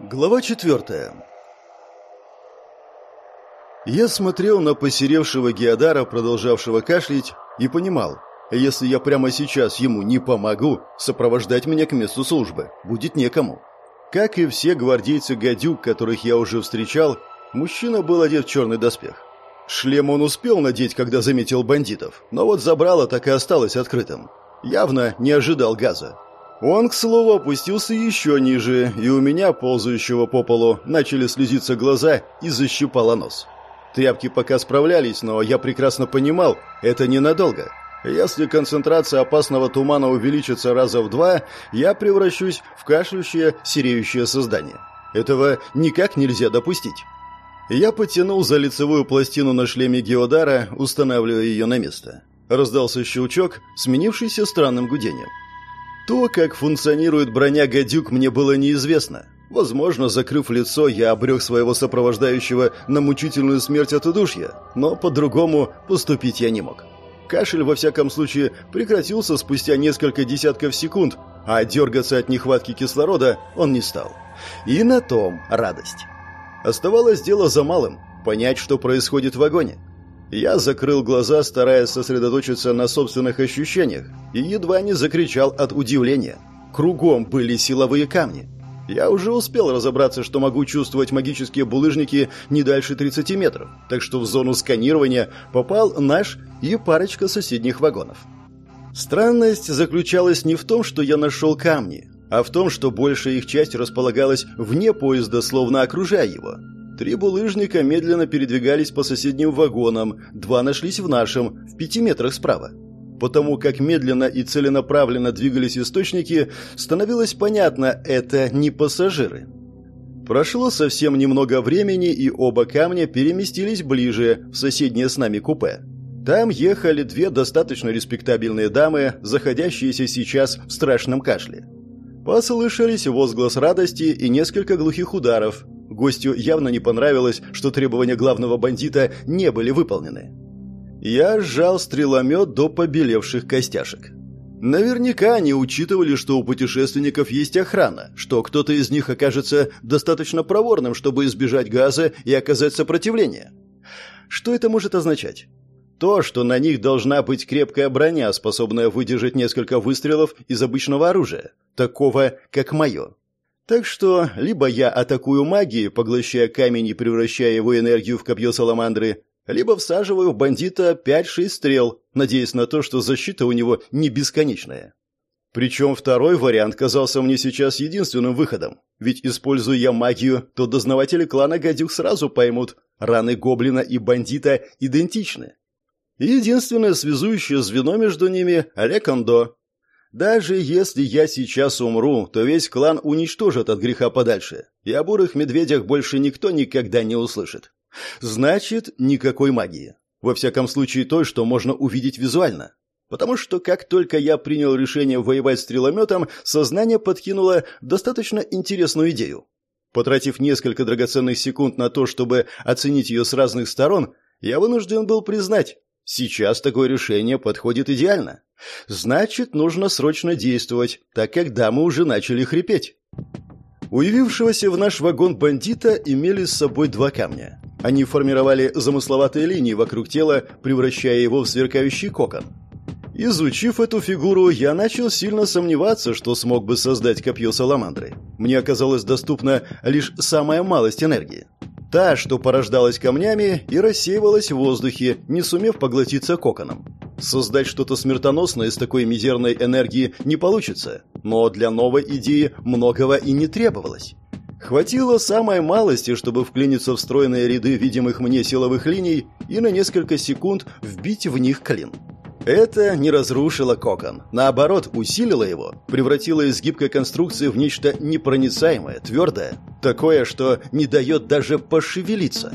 Глава четвертая. Я смотрел на посеревшего Геодара, продолжавшего кашлять, и понимал, если я прямо сейчас ему не помогу, сопровождать меня к месту службы будет некому. Как и все гвардейцы гадюк, которых я уже встречал, мужчина был одет в черный доспех. Шлем он успел надеть, когда заметил бандитов, но вот забрало так и осталось открытым. Явно не ожидал газа. Он, к слову, опустился еще ниже, и у меня, ползающего по полу, начали слезиться глаза и защипало нос. Тряпки пока справлялись, но я прекрасно понимал, это ненадолго. Если концентрация опасного тумана увеличится раза в два, я превращусь в кашляющее, сереющее создание. Этого никак нельзя допустить. Я потянул за лицевую пластину на шлеме Геодара, устанавливая ее на место. Раздался щелчок, сменившийся странным гудением. То, как функционирует броня «Гадюк», мне было неизвестно. Возможно, закрыв лицо, я обрек своего сопровождающего на мучительную смерть от удушья, но по-другому поступить я не мог. Кашель, во всяком случае, прекратился спустя несколько десятков секунд, а дергаться от нехватки кислорода он не стал. И на том радость. Оставалось дело за малым – понять, что происходит в вагоне. Я закрыл глаза, стараясь сосредоточиться на собственных ощущениях, и едва не закричал от удивления. Кругом были силовые камни. Я уже успел разобраться, что могу чувствовать магические булыжники не дальше 30 метров, так что в зону сканирования попал наш и парочка соседних вагонов. Странность заключалась не в том, что я нашел камни, а в том, что большая их часть располагалась вне поезда, словно окружая его. Три булыжника медленно передвигались по соседним вагонам, два нашлись в нашем, в пяти метрах справа. Потому как медленно и целенаправленно двигались источники, становилось понятно, это не пассажиры. Прошло совсем немного времени, и оба камня переместились ближе, в соседнее с нами купе. Там ехали две достаточно респектабельные дамы, заходящиеся сейчас в страшном кашле. Послышались возглас радости и несколько глухих ударов. Гостю явно не понравилось, что требования главного бандита не были выполнены. Я сжал стреломет до побелевших костяшек. Наверняка они учитывали, что у путешественников есть охрана, что кто-то из них окажется достаточно проворным, чтобы избежать газа и оказать сопротивление. Что это может означать? То, что на них должна быть крепкая броня, способная выдержать несколько выстрелов из обычного оружия, такого, как мое. Так что либо я атакую магией, поглощая камень и превращая его энергию в копье саламандры, либо всаживаю в бандита 5-6 стрел, надеясь на то, что защита у него не бесконечная. Причем второй вариант казался мне сейчас единственным выходом, ведь используя я магию, то дознаватели клана Гадюк сразу поймут, раны гоблина и бандита идентичны. Единственное связующее звено между ними – Рекондо. Даже если я сейчас умру, то весь клан уничтожат от греха подальше, и о бурых медведях больше никто никогда не услышит. Значит, никакой магии. Во всяком случае, той, что можно увидеть визуально. Потому что как только я принял решение воевать стрелометом, сознание подкинуло достаточно интересную идею. Потратив несколько драгоценных секунд на то, чтобы оценить ее с разных сторон, я вынужден был признать, Сейчас такое решение подходит идеально. Значит, нужно срочно действовать, так как дамы уже начали хрипеть. У явившегося в наш вагон бандита имели с собой два камня. Они формировали замысловатые линии вокруг тела, превращая его в сверкающий кокон. Изучив эту фигуру, я начал сильно сомневаться, что смог бы создать копье саламандры. Мне оказалось доступна лишь самая малость энергии. Та, что порождалась камнями и рассеивалась в воздухе, не сумев поглотиться коконом. Создать что-то смертоносное из такой мизерной энергии не получится, но для новой идеи многого и не требовалось. Хватило самой малости, чтобы вклиниться в стройные ряды видимых мне силовых линий и на несколько секунд вбить в них клин. Это не разрушило кокон, наоборот, усилило его, превратило из гибкой конструкции в нечто непроницаемое, твердое, такое, что не дает даже пошевелиться.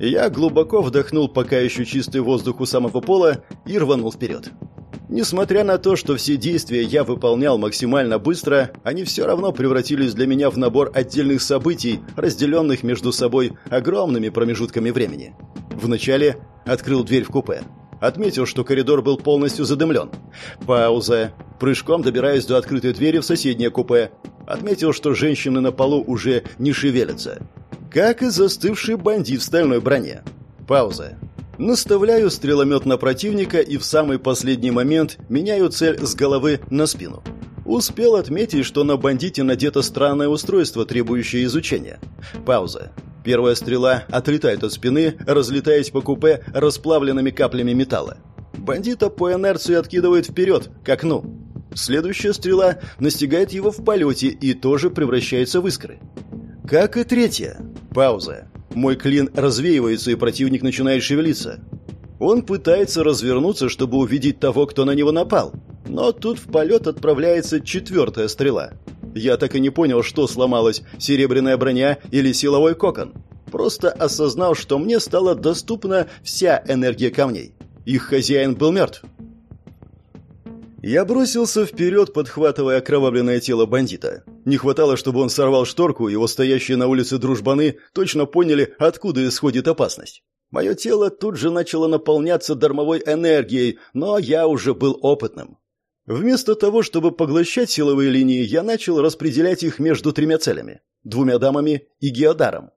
Я глубоко вдохнул пока еще чистый воздух у самого пола и рванул вперед. Несмотря на то, что все действия я выполнял максимально быстро, они все равно превратились для меня в набор отдельных событий, разделенных между собой огромными промежутками времени. Вначале открыл дверь в купе. Отметил, что коридор был полностью задымлен. Пауза. Прыжком добираюсь до открытой двери в соседнее купе. Отметил, что женщины на полу уже не шевелятся. Как и застывший бандит в стальной броне. Пауза. Наставляю стреломет на противника и в самый последний момент меняю цель с головы на спину. Успел отметить, что на бандите надето странное устройство, требующее изучения. Пауза. Первая стрела отлетает от спины, разлетаясь по купе расплавленными каплями металла. Бандита по инерции откидывает вперед, к окну. Следующая стрела настигает его в полете и тоже превращается в искры. Как и третья. Пауза. Мой клин развеивается, и противник начинает шевелиться. Он пытается развернуться, чтобы увидеть того, кто на него напал. Но тут в полет отправляется четвертая стрела. Я так и не понял, что сломалось, серебряная броня или силовой кокон. Просто осознал, что мне стала доступна вся энергия камней. Их хозяин был мертв. Я бросился вперед, подхватывая окровавленное тело бандита. Не хватало, чтобы он сорвал шторку, его стоящие на улице дружбаны точно поняли, откуда исходит опасность. Мое тело тут же начало наполняться дармовой энергией, но я уже был опытным. Вместо того, чтобы поглощать силовые линии, я начал распределять их между тремя целями – двумя дамами и геодаром.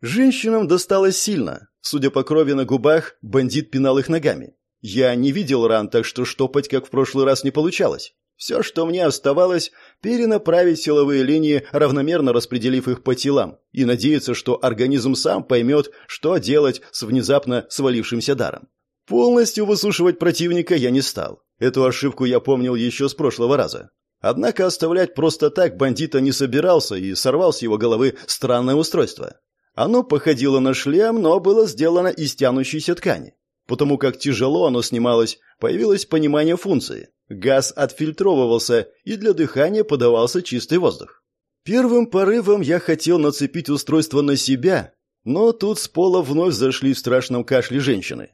Женщинам досталось сильно. Судя по крови на губах, бандит пинал их ногами. Я не видел ран, так что штопать, как в прошлый раз, не получалось. Все, что мне оставалось, перенаправить силовые линии, равномерно распределив их по телам, и надеяться, что организм сам поймет, что делать с внезапно свалившимся даром. Полностью высушивать противника я не стал. Эту ошибку я помнил еще с прошлого раза. Однако оставлять просто так бандита не собирался и сорвал с его головы странное устройство. Оно походило на шлем, но было сделано из тянущейся ткани. Потому как тяжело оно снималось, появилось понимание функции. Газ отфильтровывался, и для дыхания подавался чистый воздух. Первым порывом я хотел нацепить устройство на себя, но тут с пола вновь зашли в страшном кашле женщины.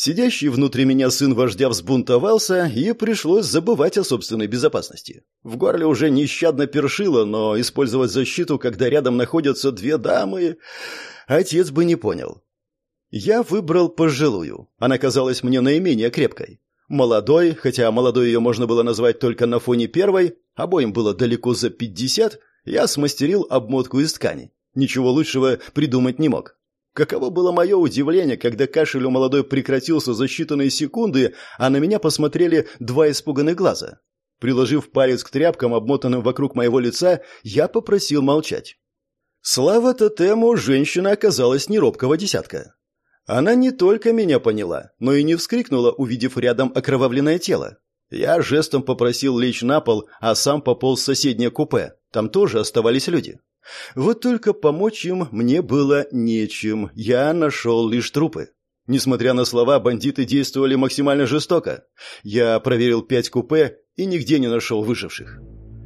Сидящий внутри меня сын вождя взбунтовался, и пришлось забывать о собственной безопасности. В горле уже нещадно першило, но использовать защиту, когда рядом находятся две дамы, отец бы не понял. Я выбрал пожилую. Она казалась мне наименее крепкой. Молодой, хотя молодой ее можно было назвать только на фоне первой, обоим было далеко за пятьдесят, я смастерил обмотку из ткани. Ничего лучшего придумать не мог. Каково было мое удивление, когда кашель у молодой прекратился за считанные секунды, а на меня посмотрели два испуганных глаза. Приложив палец к тряпкам, обмотанным вокруг моего лица, я попросил молчать. Слава тотему, женщина оказалась не робкого десятка. Она не только меня поняла, но и не вскрикнула, увидев рядом окровавленное тело. Я жестом попросил лечь на пол, а сам пополз в соседнее купе. Там тоже оставались люди. Вот только помочь им мне было нечем, я нашел лишь трупы. Несмотря на слова, бандиты действовали максимально жестоко. Я проверил пять купе и нигде не нашел выживших.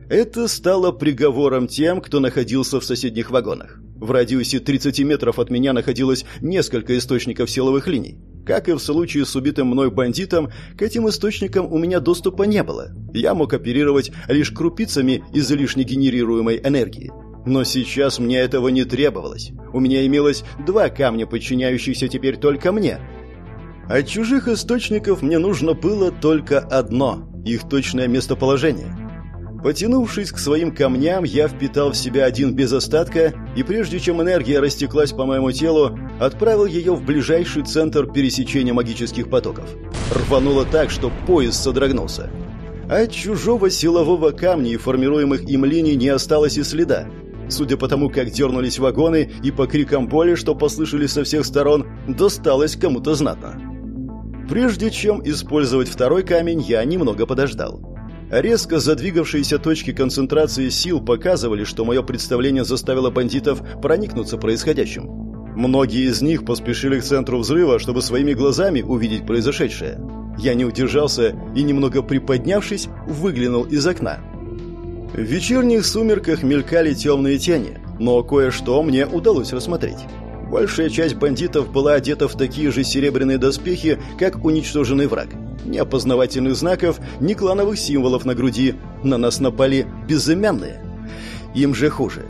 Это стало приговором тем, кто находился в соседних вагонах. В радиусе 30 метров от меня находилось несколько источников силовых линий. Как и в случае с убитым мной бандитом, к этим источникам у меня доступа не было. Я мог оперировать лишь крупицами излишне генерируемой энергии. Но сейчас мне этого не требовалось. У меня имелось два камня, подчиняющихся теперь только мне. От чужих источников мне нужно было только одно – их точное местоположение. Потянувшись к своим камням, я впитал в себя один без остатка, и прежде чем энергия растеклась по моему телу, отправил ее в ближайший центр пересечения магических потоков. Рвануло так, что пояс содрогнулся. От чужого силового камня и формируемых им линий не осталось и следа. Судя по тому, как дернулись вагоны и по крикам боли, что послышались со всех сторон, досталось кому-то знатно. Прежде чем использовать второй камень, я немного подождал. Резко задвигавшиеся точки концентрации сил показывали, что мое представление заставило бандитов проникнуться происходящим. Многие из них поспешили к центру взрыва, чтобы своими глазами увидеть произошедшее. Я не удержался и, немного приподнявшись, выглянул из окна. В вечерних сумерках мелькали темные тени, но кое-что мне удалось рассмотреть. Большая часть бандитов была одета в такие же серебряные доспехи, как уничтоженный враг. Ни опознавательных знаков, ни клановых символов на груди. На нас напали безымянные. Им же хуже.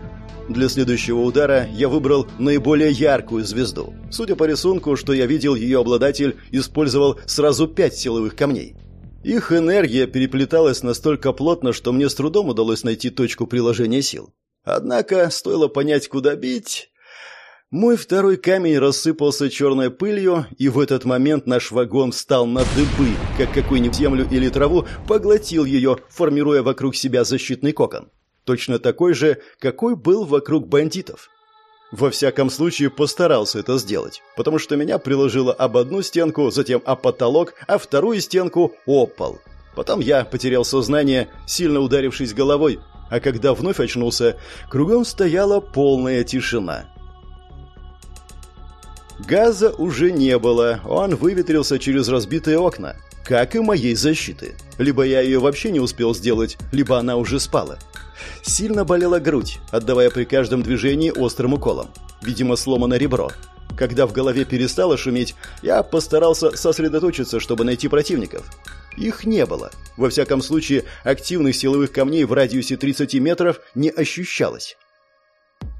Для следующего удара я выбрал наиболее яркую звезду. Судя по рисунку, что я видел, ее обладатель использовал сразу пять силовых камней. Их энергия переплеталась настолько плотно, что мне с трудом удалось найти точку приложения сил. Однако, стоило понять, куда бить... Мой второй камень рассыпался черной пылью, и в этот момент наш вагон встал на дыбы, как какую-нибудь землю или траву поглотил ее, формируя вокруг себя защитный кокон. Точно такой же, какой был вокруг бандитов. Во всяком случае, постарался это сделать, потому что меня приложило об одну стенку, затем об потолок, а вторую стенку – о пол. Потом я потерял сознание, сильно ударившись головой, а когда вновь очнулся, кругом стояла полная тишина. Газа уже не было, он выветрился через разбитые окна, как и моей защиты. Либо я ее вообще не успел сделать, либо она уже спала. Сильно болела грудь, отдавая при каждом движении острым уколом. Видимо, сломано ребро. Когда в голове перестало шуметь, я постарался сосредоточиться, чтобы найти противников. Их не было. Во всяком случае, активных силовых камней в радиусе 30 метров не ощущалось.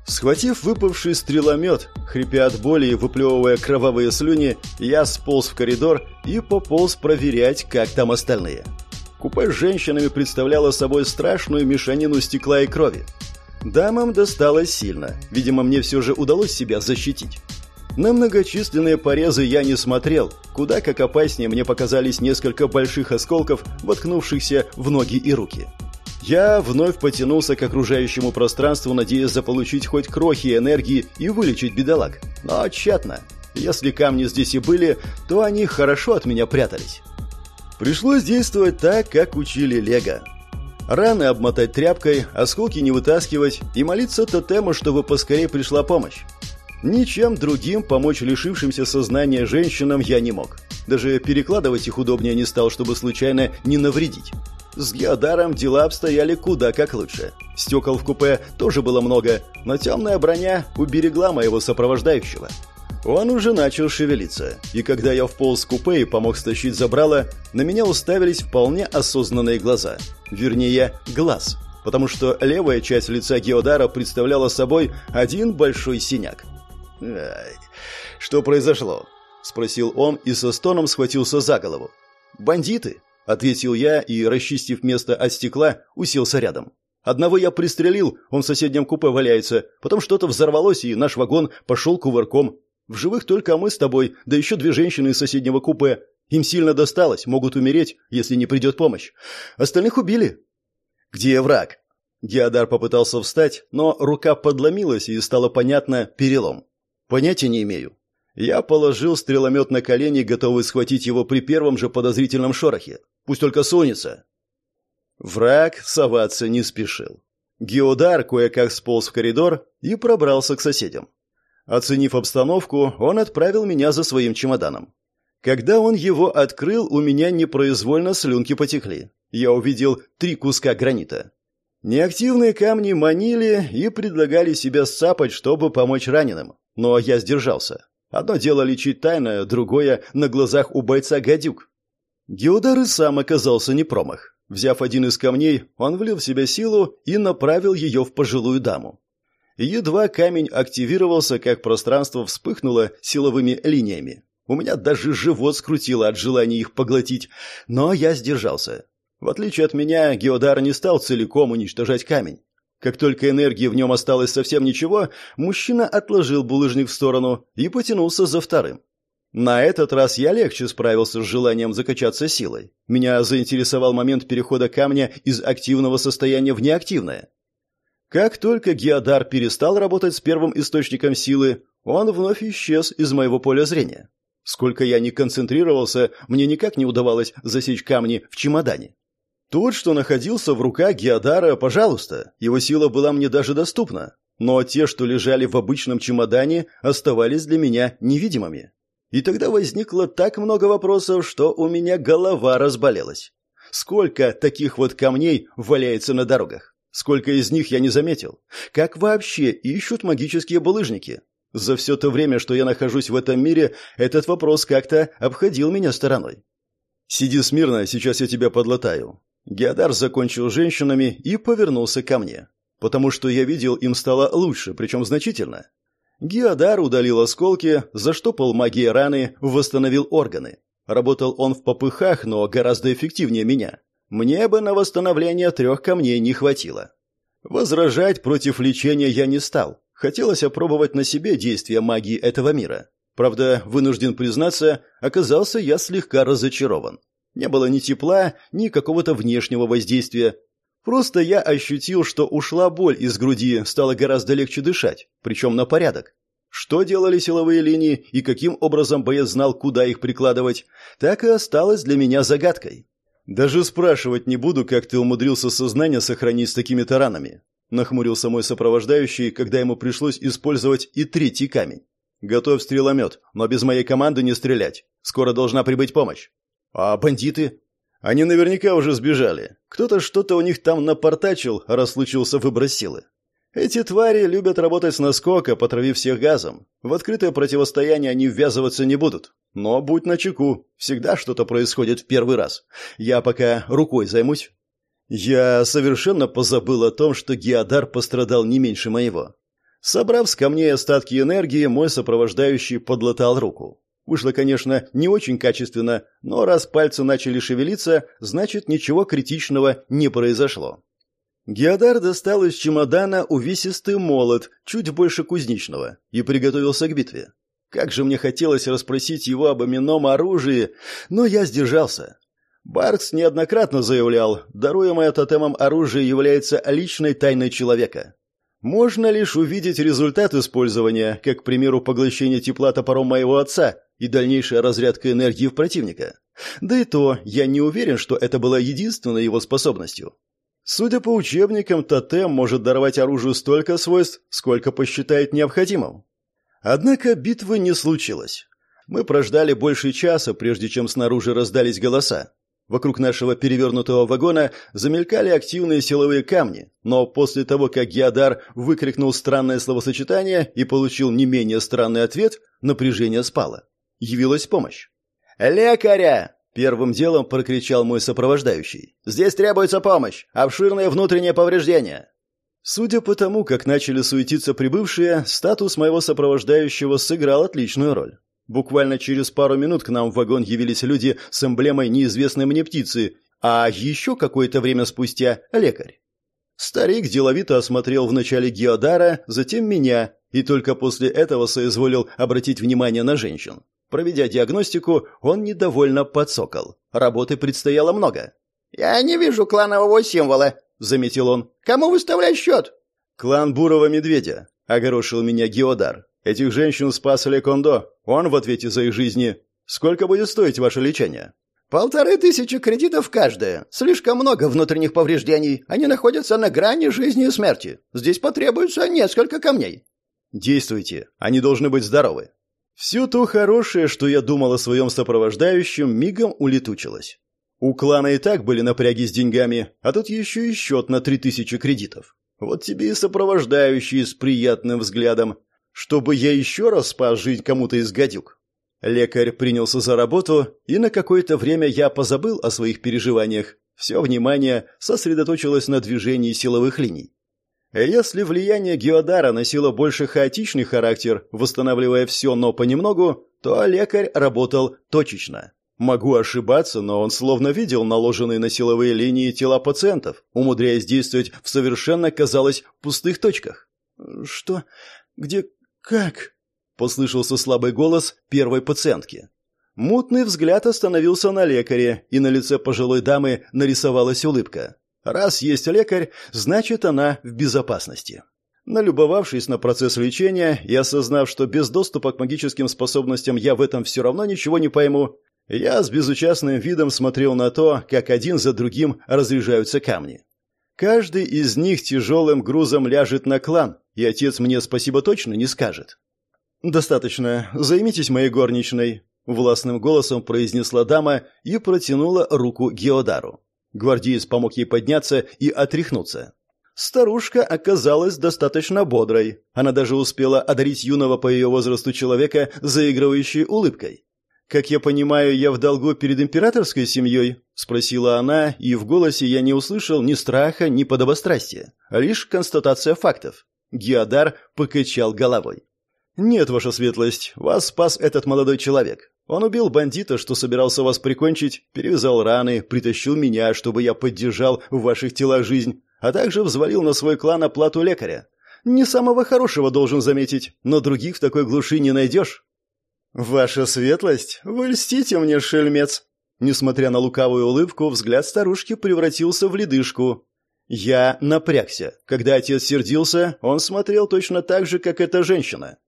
Схватив выпавший стреломет, хрипя от боли и выплевывая кровавые слюни, я сполз в коридор и пополз проверять, как там остальные. Купе с женщинами представляло собой страшную мешанину стекла и крови. Дамам досталось сильно. Видимо, мне все же удалось себя защитить. На многочисленные порезы я не смотрел. Куда как опаснее мне показались несколько больших осколков, воткнувшихся в ноги и руки. Я вновь потянулся к окружающему пространству, надеясь заполучить хоть крохи энергии и вылечить бедолаг. Но тщетно. Если камни здесь и были, то они хорошо от меня прятались. Пришлось действовать так, как учили Лего. Раны обмотать тряпкой, осколки не вытаскивать и молиться тотему, чтобы поскорее пришла помощь. Ничем другим помочь лишившимся сознания женщинам я не мог. Даже перекладывать их удобнее не стал, чтобы случайно не навредить. С Геодаром дела обстояли куда как лучше. Стекол в купе тоже было много, но темная броня уберегла моего сопровождающего. Он уже начал шевелиться, и когда я вполз в купе и помог стащить забрало, на меня уставились вполне осознанные глаза. Вернее, глаз, потому что левая часть лица Геодара представляла собой один большой синяк. «Ай, что произошло?» – спросил он и со стоном схватился за голову. «Бандиты!» — ответил я и, расчистив место от стекла, уселся рядом. Одного я пристрелил, он в соседнем купе валяется, потом что-то взорвалось, и наш вагон пошел кувырком. В живых только мы с тобой, да еще две женщины из соседнего купе. Им сильно досталось, могут умереть, если не придет помощь. Остальных убили. Где враг? Геодар попытался встать, но рука подломилась, и стало понятно перелом. Понятия не имею. Я положил стреломет на колени, готовый схватить его при первом же подозрительном шорохе. Пусть только сунется. Враг соваться не спешил. Геодар кое-как сполз в коридор и пробрался к соседям. Оценив обстановку, он отправил меня за своим чемоданом. Когда он его открыл, у меня непроизвольно слюнки потекли. Я увидел три куска гранита. Неактивные камни манили и предлагали себя сцапать, чтобы помочь раненым. Но я сдержался. Одно дело лечить тайно, другое — на глазах у бойца гадюк. Геодар и сам оказался не промах. Взяв один из камней, он влил в себя силу и направил ее в пожилую даму. Едва камень активировался, как пространство вспыхнуло силовыми линиями. У меня даже живот скрутило от желания их поглотить, но я сдержался. В отличие от меня, Геодар не стал целиком уничтожать камень. Как только энергии в нем осталось совсем ничего, мужчина отложил булыжник в сторону и потянулся за вторым. На этот раз я легче справился с желанием закачаться силой. Меня заинтересовал момент перехода камня из активного состояния в неактивное. Как только Геодар перестал работать с первым источником силы, он вновь исчез из моего поля зрения. Сколько я ни концентрировался, мне никак не удавалось засечь камни в чемодане. Тот, что находился в руках Геодара, пожалуйста, его сила была мне даже доступна, но те, что лежали в обычном чемодане, оставались для меня невидимыми. И тогда возникло так много вопросов, что у меня голова разболелась. Сколько таких вот камней валяется на дорогах? Сколько из них я не заметил? Как вообще ищут магические булыжники? За все то время, что я нахожусь в этом мире, этот вопрос как-то обходил меня стороной. «Сиди смирно, сейчас я тебя подлатаю». Геодар закончил женщинами и повернулся ко мне. потому что я видел, им стало лучше, причем значительно. Геодар удалил осколки, заштопал магией раны, восстановил органы. Работал он в попыхах, но гораздо эффективнее меня. Мне бы на восстановление трех камней не хватило. Возражать против лечения я не стал. Хотелось опробовать на себе действия магии этого мира. Правда, вынужден признаться, оказался я слегка разочарован. Не было ни тепла, ни какого-то внешнего воздействия. Просто я ощутил, что ушла боль из груди, стало гораздо легче дышать, причем на порядок. Что делали силовые линии и каким образом боец знал, куда их прикладывать, так и осталось для меня загадкой. Даже спрашивать не буду, как ты умудрился сознание сохранить с такими таранами. Нахмурился мой сопровождающий, когда ему пришлось использовать и третий камень. Готовь стреломет, но без моей команды не стрелять. Скоро должна прибыть помощь. А бандиты? Они наверняка уже сбежали. Кто-то что-то у них там напортачил, раз случился выброс силы. Эти твари любят работать с наскока, потравив всех газом. В открытое противостояние они ввязываться не будут. Но будь начеку, всегда что-то происходит в первый раз. Я пока рукой займусь. Я совершенно позабыл о том, что Геодар пострадал не меньше моего. Собрав с камней остатки энергии, мой сопровождающий подлатал руку. Вышло, конечно, не очень качественно, но раз пальцы начали шевелиться, значит, ничего критичного не произошло. Геодар достал из чемодана увесистый молот, чуть больше кузнечного, и приготовился к битве. Как же мне хотелось расспросить его об именном оружии, но я сдержался. Баркс неоднократно заявлял, даруемое тотемом оружие является личной тайной человека. Можно лишь увидеть результат использования, как, к примеру, поглощение тепла топором моего отца и дальнейшая разрядка энергии в противника. Да и то, я не уверен, что это была единственной его способностью. Судя по учебникам, тотем может даровать оружию столько свойств, сколько посчитает необходимым. Однако битвы не случилось. Мы прождали больше часа, прежде чем снаружи раздались голоса. Вокруг нашего перевернутого вагона замелькали активные силовые камни, но после того, как Геодар выкрикнул странное словосочетание и получил не менее странный ответ, напряжение спало. Явилась помощь. «Лекаря!» Первым делом прокричал мой сопровождающий. «Здесь требуется помощь! Обширное внутреннее повреждение!» Судя по тому, как начали суетиться прибывшие, статус моего сопровождающего сыграл отличную роль. Буквально через пару минут к нам в вагон явились люди с эмблемой неизвестной мне птицы, а еще какое-то время спустя – лекарь. Старик деловито осмотрел вначале Геодара, затем меня, и только после этого соизволил обратить внимание на женщин. Проведя диагностику, он недовольно подсокол. Работы предстояло много. «Я не вижу кланового символа», — заметил он. «Кому выставлять счет?» «Клан Бурого Медведя», — огорошил меня Геодар. «Этих женщин спас Лекондо. Он в ответе за их жизни. Сколько будет стоить ваше лечение?» «Полторы тысячи кредитов каждая. Слишком много внутренних повреждений. Они находятся на грани жизни и смерти. Здесь потребуется несколько камней». «Действуйте. Они должны быть здоровы. Все то хорошее, что я думал о своем сопровождающем, мигом улетучилось. У клана и так были напряги с деньгами, а тут еще и счет на три тысячи кредитов. Вот тебе и сопровождающий с приятным взглядом, чтобы я еще раз спас жизнь кому-то из гадюк. Лекарь принялся за работу, и на какое-то время я позабыл о своих переживаниях. Все внимание сосредоточилось на движении силовых линий. Если влияние Геодара носило больше хаотичный характер, восстанавливая все, но понемногу, то лекарь работал точечно. Могу ошибаться, но он словно видел наложенные на силовые линии тела пациентов, умудряясь действовать в совершенно, казалось, пустых точках. «Что? Где? Как?» — послышался слабый голос первой пациентки. Мутный взгляд остановился на лекаре, и на лице пожилой дамы нарисовалась улыбка. Раз есть лекарь, значит она в безопасности. Налюбовавшись на процесс лечения и осознав, что без доступа к магическим способностям я в этом все равно ничего не пойму, я с безучастным видом смотрел на то, как один за другим разряжаются камни. Каждый из них тяжелым грузом ляжет на клан, и отец мне спасибо точно не скажет. «Достаточно. Займитесь моей горничной», — властным голосом произнесла дама и протянула руку Геодару. Гвардеец помог ей подняться и отряхнуться. Старушка оказалась достаточно бодрой. Она даже успела одарить юного по ее возрасту человека заигрывающей улыбкой. «Как я понимаю, я в долгу перед императорской семьей?» — спросила она, и в голосе я не услышал ни страха, ни подобострастия, а лишь констатация фактов. Геодар покачал головой. «Нет, ваша светлость, вас спас этот молодой человек. Он убил бандита, что собирался вас прикончить, перевязал раны, притащил меня, чтобы я поддержал в ваших телах жизнь, а также взвалил на свой клан оплату лекаря. Не самого хорошего, должен заметить, но других в такой глуши не найдешь». «Ваша светлость, вы льстите мне, шельмец!» Несмотря на лукавую улыбку, взгляд старушки превратился в ледышку. Я напрягся. Когда отец сердился, он смотрел точно так же, как эта женщина.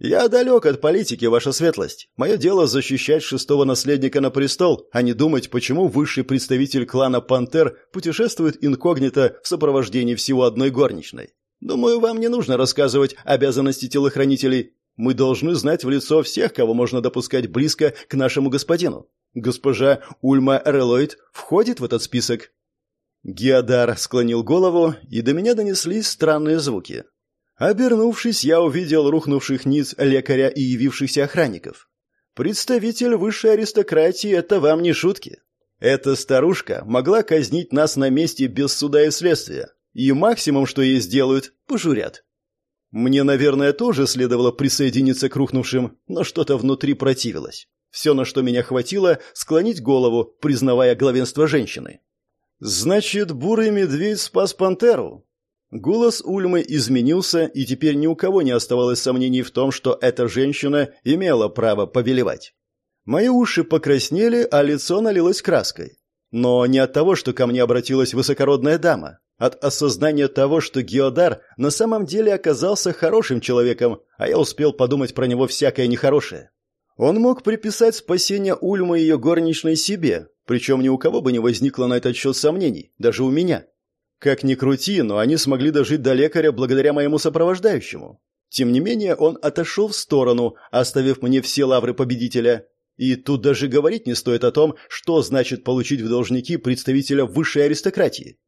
«Я далек от политики, ваша светлость. Мое дело защищать шестого наследника на престол, а не думать, почему высший представитель клана Пантер путешествует инкогнито в сопровождении всего одной горничной. Думаю, вам не нужно рассказывать обязанности телохранителей. Мы должны знать в лицо всех, кого можно допускать близко к нашему господину. Госпожа Ульма Релойд входит в этот список». Геодар склонил голову, и до меня донеслись странные звуки. Обернувшись, я увидел рухнувших ниц лекаря и явившихся охранников. Представитель высшей аристократии — это вам не шутки. Эта старушка могла казнить нас на месте без суда и следствия, и максимум, что ей сделают, пожурят. Мне, наверное, тоже следовало присоединиться к рухнувшим, но что-то внутри противилось. Все, на что меня хватило, склонить голову, признавая главенство женщины. «Значит, бурый медведь спас пантеру?» Голос Ульмы изменился, и теперь ни у кого не оставалось сомнений в том, что эта женщина имела право повелевать. Мои уши покраснели, а лицо налилось краской. Но не от того, что ко мне обратилась высокородная дама от осознания того, что Геодар на самом деле оказался хорошим человеком, а я успел подумать про него всякое нехорошее. Он мог приписать спасение Ульмы ее горничной себе, причем ни у кого бы не возникло на этот счет сомнений, даже у меня. Как ни крути, но они смогли дожить до лекаря благодаря моему сопровождающему. Тем не менее, он отошел в сторону, оставив мне все лавры победителя. И тут даже говорить не стоит о том, что значит получить в должники представителя высшей аристократии.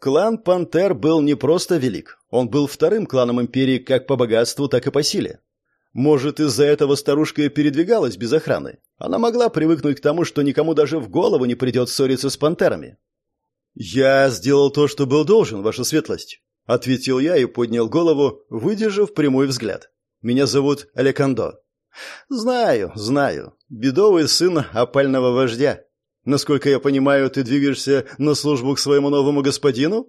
Клан Пантер был не просто велик, он был вторым кланом империи как по богатству, так и по силе. Может, из-за этого старушка и передвигалась без охраны. Она могла привыкнуть к тому, что никому даже в голову не придет ссориться с пантерами. «Я сделал то, что был должен, ваша светлость», — ответил я и поднял голову, выдержав прямой взгляд. «Меня зовут Алекандо». «Знаю, знаю. Бедовый сын опального вождя. Насколько я понимаю, ты двигаешься на службу к своему новому господину?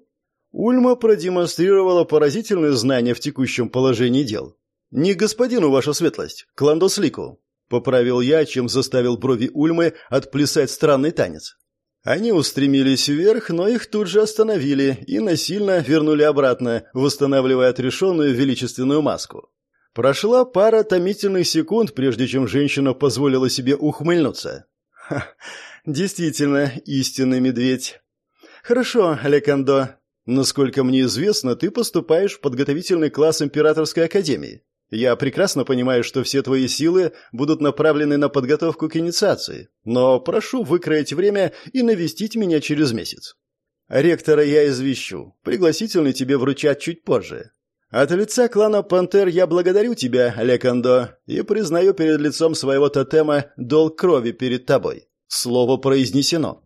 Ульма продемонстрировала поразительные знания в текущем положении дел. Не господину, ваша светлость, к Ландослику. Поправил я, чем заставил брови Ульмы отплясать странный танец. Они устремились вверх, но их тут же остановили и насильно вернули обратно, восстанавливая отрешенную величественную маску. Прошла пара томительных секунд, прежде чем женщина позволила себе ухмыльнуться. Ха, Действительно, истинный медведь. Хорошо, Лекандо. Насколько мне известно, ты поступаешь в подготовительный класс Императорской Академии. Я прекрасно понимаю, что все твои силы будут направлены на подготовку к инициации, но прошу выкроить время и навестить меня через месяц. Ректора я извещу. Пригласительный тебе вручат чуть позже. От лица клана Пантер я благодарю тебя, Лекандо, и признаю перед лицом своего тотема долг крови перед тобой. Слово произнесено.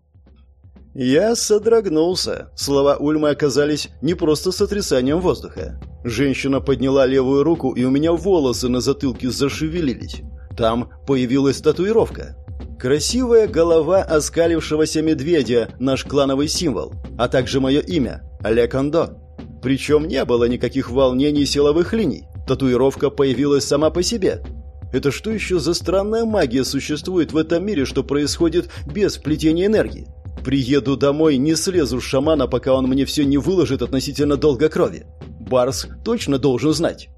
Я содрогнулся. Слова Ульмы оказались не просто сотрясанием воздуха. Женщина подняла левую руку, и у меня волосы на затылке зашевелились. Там появилась татуировка. Красивая голова оскалившегося медведя, наш клановый символ, а также мое имя – Олег Андо. Причем не было никаких волнений силовых линий. Татуировка появилась сама по себе – это что еще за странная магия существует в этом мире, что происходит без плетения энергии? Приеду домой, не слезу с шамана, пока он мне все не выложит относительно долга крови. Барс точно должен знать.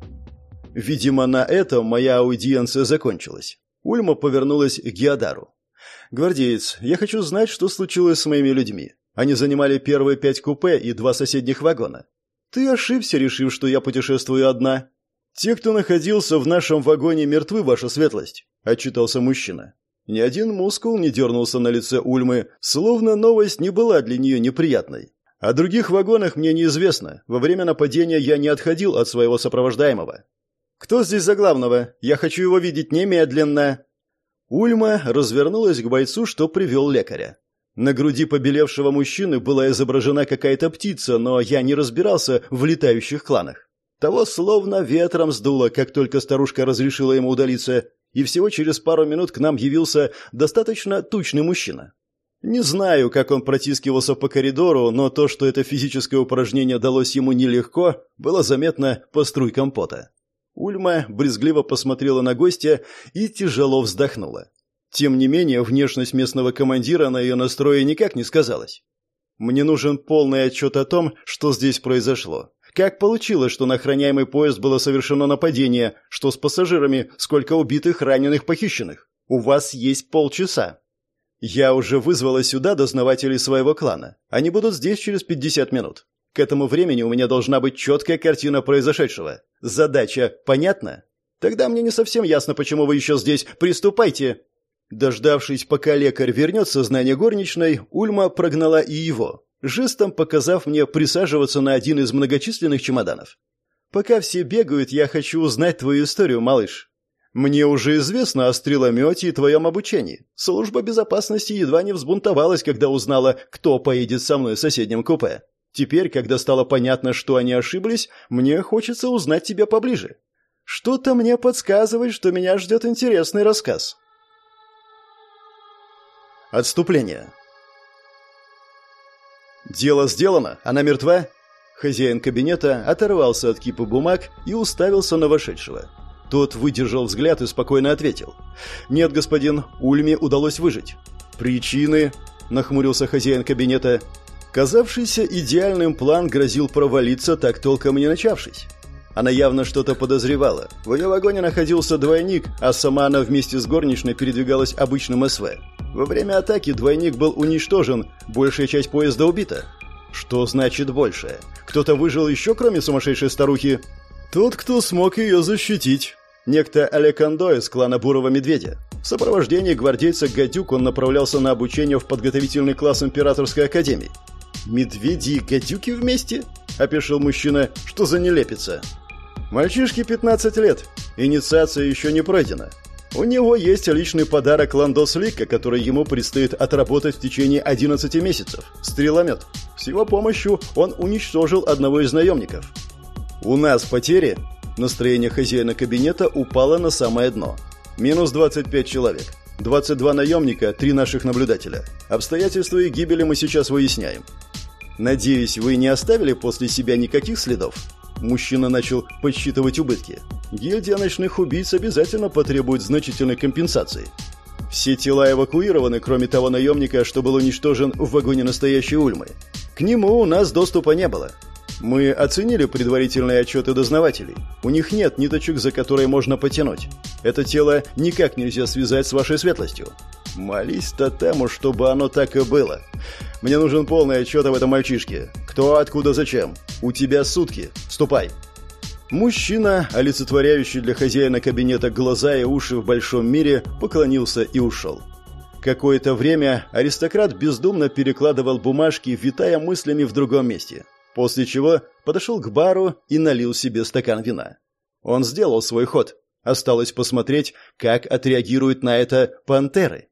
Видимо, на этом моя аудиенция закончилась. Ульма повернулась к Геодару. «Гвардеец, я хочу знать, что случилось с моими людьми. Они занимали первые пять купе и два соседних вагона. Ты ошибся, решив, что я путешествую одна. «Те, кто находился в нашем вагоне, мертвы, ваша светлость», — отчитался мужчина. Ни один мускул не дернулся на лице Ульмы, словно новость не была для нее неприятной. О других вагонах мне неизвестно. Во время нападения я не отходил от своего сопровождаемого. «Кто здесь за главного? Я хочу его видеть немедленно!» Ульма развернулась к бойцу, что привел лекаря. На груди побелевшего мужчины была изображена какая-то птица, но я не разбирался в летающих кланах. Того словно ветром сдуло, как только старушка разрешила ему удалиться, и всего через пару минут к нам явился достаточно тучный мужчина. Не знаю, как он протискивался по коридору, но то, что это физическое упражнение далось ему нелегко, было заметно по струйкам пота. Ульма брезгливо посмотрела на гостя и тяжело вздохнула. Тем не менее, внешность местного командира на ее настрое никак не сказалась. Мне нужен полный отчет о том, что здесь произошло. Как получилось, что на охраняемый поезд было совершено нападение, что с пассажирами, сколько убитых, раненых, похищенных? У вас есть полчаса. Я уже вызвала сюда дознавателей своего клана. Они будут здесь через 50 минут. К этому времени у меня должна быть четкая картина произошедшего. Задача понятна? Тогда мне не совсем ясно, почему вы еще здесь. Приступайте. Дождавшись, пока лекарь вернет сознание горничной, Ульма прогнала и его, жестом показав мне присаживаться на один из многочисленных чемоданов. «Пока все бегают, я хочу узнать твою историю, малыш. Мне уже известно о стреломете и твоем обучении. Служба безопасности едва не взбунтовалась, когда узнала, кто поедет со мной в соседнем купе. Теперь, когда стало понятно, что они ошиблись, мне хочется узнать тебя поближе. Что-то мне подсказывает, что меня ждет интересный рассказ». Отступление. Дело сделано, она мертва. Хозяин кабинета оторвался от кипа бумаг и уставился на вошедшего. Тот выдержал взгляд и спокойно ответил: "Нет, господин, Ульме удалось выжить". "Причины?" нахмурился хозяин кабинета. Казавшийся идеальным план грозил провалиться, так толком не начавшись. Она явно что-то подозревала. В ее вагоне находился двойник, а сама она вместе с горничной передвигалась обычным СВ. Во время атаки двойник был уничтожен, большая часть поезда убита. Что значит большая? Кто-то выжил еще, кроме сумасшедшей старухи? Тот, кто смог ее защитить. Некто Олег Андо из клана Бурого Медведя. В сопровождении гвардейца Гадюк он направлялся на обучение в подготовительный класс Императорской Академии. «Медведи и гадюки вместе?» – опешил мужчина. «Что за нелепица?» «Мальчишке 15 лет. Инициация еще не пройдена. У него есть личный подарок Ландос Лика, который ему предстоит отработать в течение 11 месяцев. Стреломет. С его помощью он уничтожил одного из наемников. У нас потери. Настроение хозяина кабинета упало на самое дно. Минус 25 человек. 22 наемника, 3 наших наблюдателя. Обстоятельства их гибели мы сейчас выясняем. Надеюсь, вы не оставили после себя никаких следов? Мужчина начал подсчитывать убытки. Гильдия ночных убийц обязательно потребует значительной компенсации. Все тела эвакуированы, кроме того наемника, что был уничтожен в вагоне настоящей Ульмы. К нему у нас доступа не было. Мы оценили предварительные отчеты дознавателей. У них нет ниточек, за которые можно потянуть. Это тело никак нельзя связать с вашей светлостью. Молись тотему, чтобы оно так и было. Мне нужен полный отчет об этом мальчишке. Кто, откуда, зачем. У тебя сутки. Ступай. Мужчина, олицетворяющий для хозяина кабинета глаза и уши в большом мире, поклонился и ушел. Какое-то время аристократ бездумно перекладывал бумажки, витая мыслями в другом месте. После чего подошел к бару и налил себе стакан вина. Он сделал свой ход. Осталось посмотреть, как отреагируют на это пантеры.